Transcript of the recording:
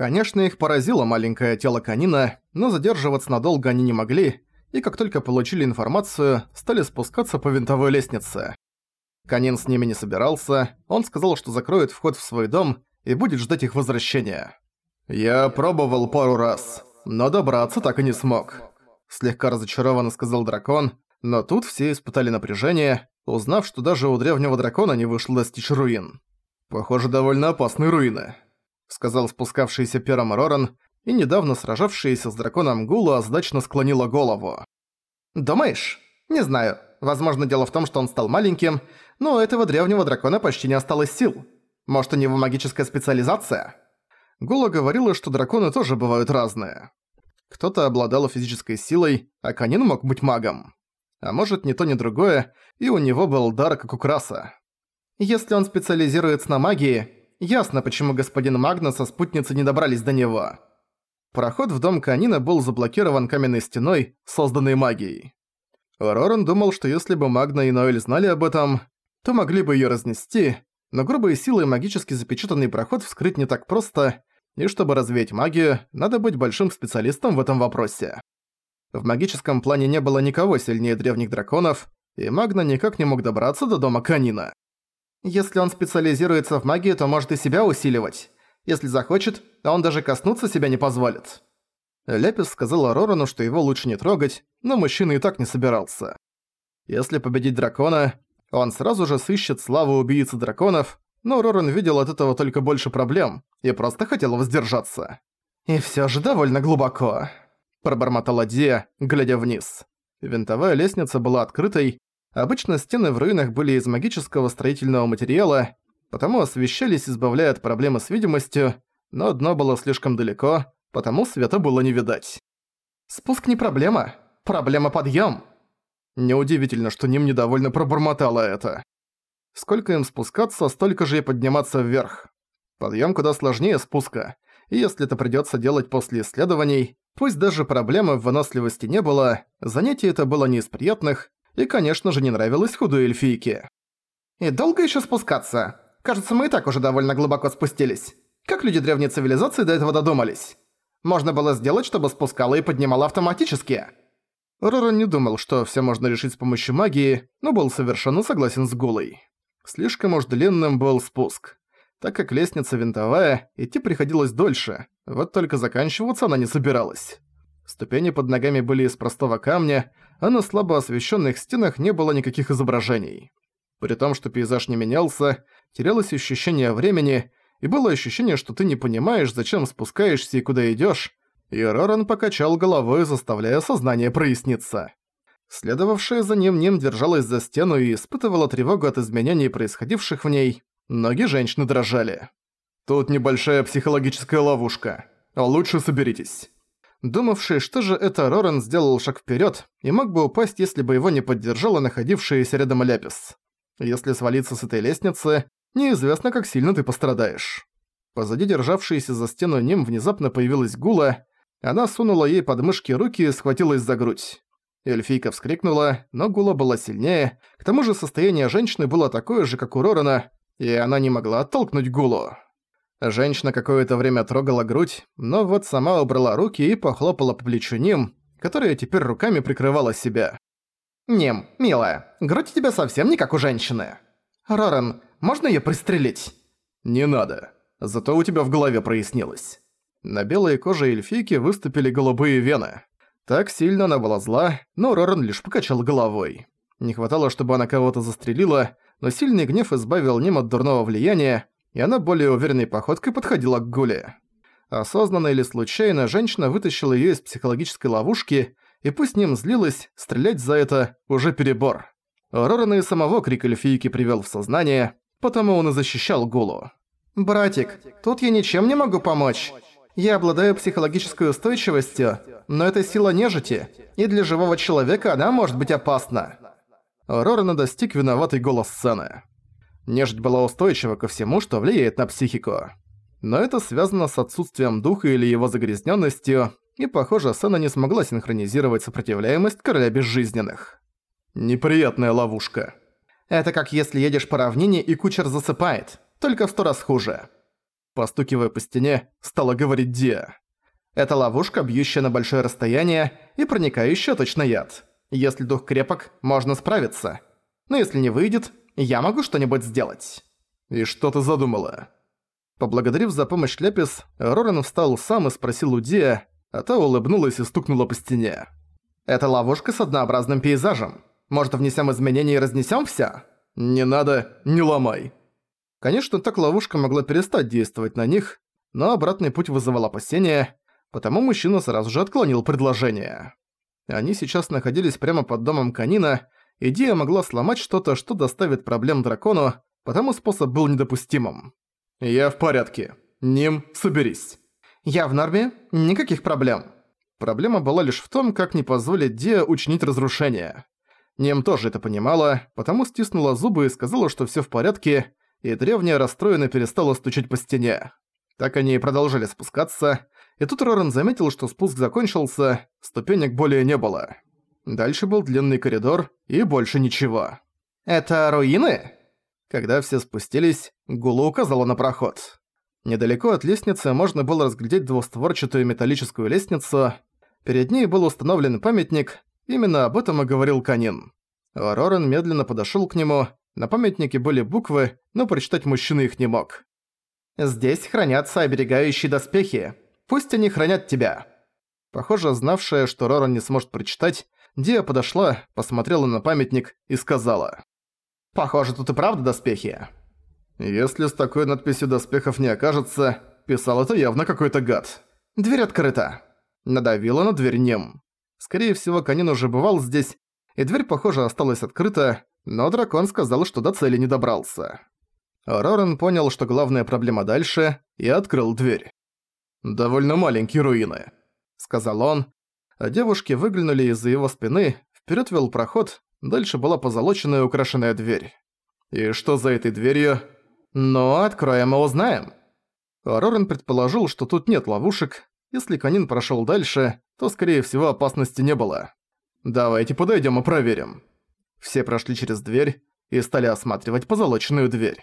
Конечно, их поразило маленькое тело канина, но задерживаться надолго они не могли, и как только получили информацию, стали спускаться по винтовой лестнице. Канин с ними не собирался, он сказал, что закроет вход в свой дом и будет ждать их возвращения. «Я пробовал пару раз, но добраться так и не смог», – слегка разочарованно сказал дракон, но тут все испытали напряжение, узнав, что даже у древнего дракона не вышло достичь руин. «Похоже, довольно опасные руины», — сказал спускавшийся первым Роран, и недавно сражавшаяся с драконом Гула озадачно склонила голову. «Думаешь? Не знаю. Возможно, дело в том, что он стал маленьким, но у этого древнего дракона почти не осталось сил. Может, у него магическая специализация?» Гула говорила, что драконы тоже бывают разные. Кто-то обладал физической силой, а Канин мог быть магом. А может, ни то, ни другое, и у него был дар, как у Краса. Если он специализируется на магии, ясно, почему господин Магна со спутницей не добрались до него. Проход в дом Канина был заблокирован каменной стеной, созданной магией. Роран думал, что если бы Магна и Ноэль знали об этом, то могли бы её разнести, но грубой силой магически запечатанный проход вскрыть не так просто, и чтобы развеять магию, надо быть большим специалистом в этом вопросе. В магическом плане не было никого сильнее древних драконов, и Магна никак не мог добраться до дома Канина. Если он специализируется в магии, то может и себя усиливать. Если захочет, он даже коснуться себя не позволит. Лепис сказал Рорану, что его лучше не трогать, но мужчина и так не собирался. Если победить дракона, он сразу же сыщет славу убийцы драконов, но Роран видел от этого только больше проблем и просто хотел воздержаться. «И всё же довольно глубоко», – пробормотала Дия, глядя вниз. Винтовая лестница была открытой, Обычно стены в руинах были из магического строительного материала, потому освещались, избавляя от проблемы с видимостью, но дно было слишком далеко, потому света было не видать. «Спуск не проблема. Проблема подъем. Неудивительно, что Ним недовольно пробормотала это. Сколько им спускаться, столько же и подниматься вверх. Подъем куда сложнее спуска, и если это придется делать после исследований, пусть даже проблемы в выносливости не было, занятие это было не из приятных, и, конечно же, не нравилось худой эльфийке. «И долго еще спускаться? Кажется, мы и так уже довольно глубоко спустились. Как люди древней цивилизации до этого додумались? Можно было сделать, чтобы спускало и поднимало автоматически». Роран не думал, что все можно решить с помощью магии, но был совершенно согласен с Гулой. Слишком уж длинным был спуск. Так как лестница винтовая, идти приходилось дольше, вот только заканчиваться она не собиралась. Ступени под ногами были из простого камня, а на слабо освещенных стенах не было никаких изображений. При том, что пейзаж не менялся, терялось ощущение времени, и было ощущение, что ты не понимаешь, зачем спускаешься и куда идёшь, и Роран покачал головой, заставляя сознание проясниться. Следовавшая за ним Ним держалась за стену и испытывала тревогу от изменений, происходивших в ней. Ноги женщины дрожали. «Тут небольшая психологическая ловушка. Лучше соберитесь» думавший, что же это Рорен сделал шаг вперед и мог бы упасть, если бы его не поддержала находившаяся рядом Ляпис. Если свалиться с этой лестницы, неизвестно, как сильно ты пострадаешь. Позади державшейся за стену Ним внезапно появилась Гула, она сунула ей под мышки руки и схватилась за грудь. Эльфийка вскрикнула, но Гула была сильнее, к тому же состояние женщины было такое же, как у Рорена, и она не могла оттолкнуть Гулу. Женщина какое-то время трогала грудь, но вот сама убрала руки и похлопала по плечу Ним, которая теперь руками прикрывала себя. «Ним, милая, грудь у тебя совсем не как у женщины. Рорен, можно её пристрелить?» «Не надо. Зато у тебя в голове прояснилось». На белой коже эльфийки выступили голубые вены. Так сильно она была зла, но Рорен лишь покачал головой. Не хватало, чтобы она кого-то застрелила, но сильный гнев избавил Ним от дурного влияния, и она более уверенной походкой подходила к Гуле. Осознанно или случайно женщина вытащила её из психологической ловушки, и пусть ним злилась, стрелять за это уже перебор. Рорана и самого крик эльфийки привёл в сознание, потому он и защищал Гулу. «Братик, тут я ничем не могу помочь. Я обладаю психологической устойчивостью, но это сила нежити, и для живого человека она может быть опасна». Рорана достиг виноватый голос сцены. Нежить была устойчива ко всему, что влияет на психику. Но это связано с отсутствием духа или его загрязненностью, и, похоже, Сэна не смогла синхронизировать сопротивляемость короля безжизненных. Неприятная ловушка. Это как если едешь по равнине и кучер засыпает, только в сто раз хуже. постукивая по стене, стала говорить Диа. «Это ловушка, бьющая на большое расстояние и проникающая точно яд. Если дух крепок, можно справиться. Но если не выйдет, я могу что-нибудь сделать». «И что ты задумала?» Поблагодарив за помощь Ляпис, Рорен встал сам и спросил у Диа, а та улыбнулась и стукнула по стене. «Это ловушка с однообразным пейзажем. Может, внесем изменения и разнесем все? «Не надо, не ломай». Конечно, так ловушка могла перестать действовать на них, но обратный путь вызывал опасения, потому мужчина сразу же отклонил предложение. Они сейчас находились прямо под домом Канина, идея могла сломать что-то, что доставит проблем дракону, потому способ был недопустимым. «Я в порядке. Ним, соберись». «Я в норме. Никаких проблем». Проблема была лишь в том, как не позволить Диа учинить разрушение. Ним тоже это понимала, потому стиснула зубы и сказала, что всё в порядке, и древняя расстроенно перестала стучать по стене. Так они и продолжали спускаться, и тут Рорен заметил, что спуск закончился, ступенек более не было. Дальше был длинный коридор и больше ничего. «Это руины?» Когда все спустились, Гула указала на проход. Недалеко от лестницы можно было разглядеть двустворчатую металлическую лестницу. Перед ней был установлен памятник, именно об этом и говорил Канин. Рорен медленно подошёл к нему, на памятнике были буквы, но прочитать мужчина их не мог. «Здесь хранятся оберегающие доспехи. Пусть они хранят тебя». Похоже, знавшая, что Роран не сможет прочитать, Диа подошла, посмотрела на памятник и сказала. Похоже, тут и правда доспехи. Если с такой надписью доспехов не окажется, писал это явно какой-то гад. Дверь открыта. Надавила на дверь Нем. Скорее всего, Канин уже бывал здесь, и дверь, похоже, осталась открыта, но дракон сказал, что до цели не добрался. Роран понял, что главная проблема дальше, и открыл дверь. «Довольно маленькие руины», — сказал он, а девушки выглянули из-за его спины, вперед вел проход, Дальше была позолоченная украшенная дверь. И что за этой дверью? Ну, откроем и узнаем. Рорен предположил, что тут нет ловушек. Если Канин прошёл дальше, то, скорее всего, опасности не было. Давайте подойдём и проверим. Все прошли через дверь и стали осматривать позолоченную дверь.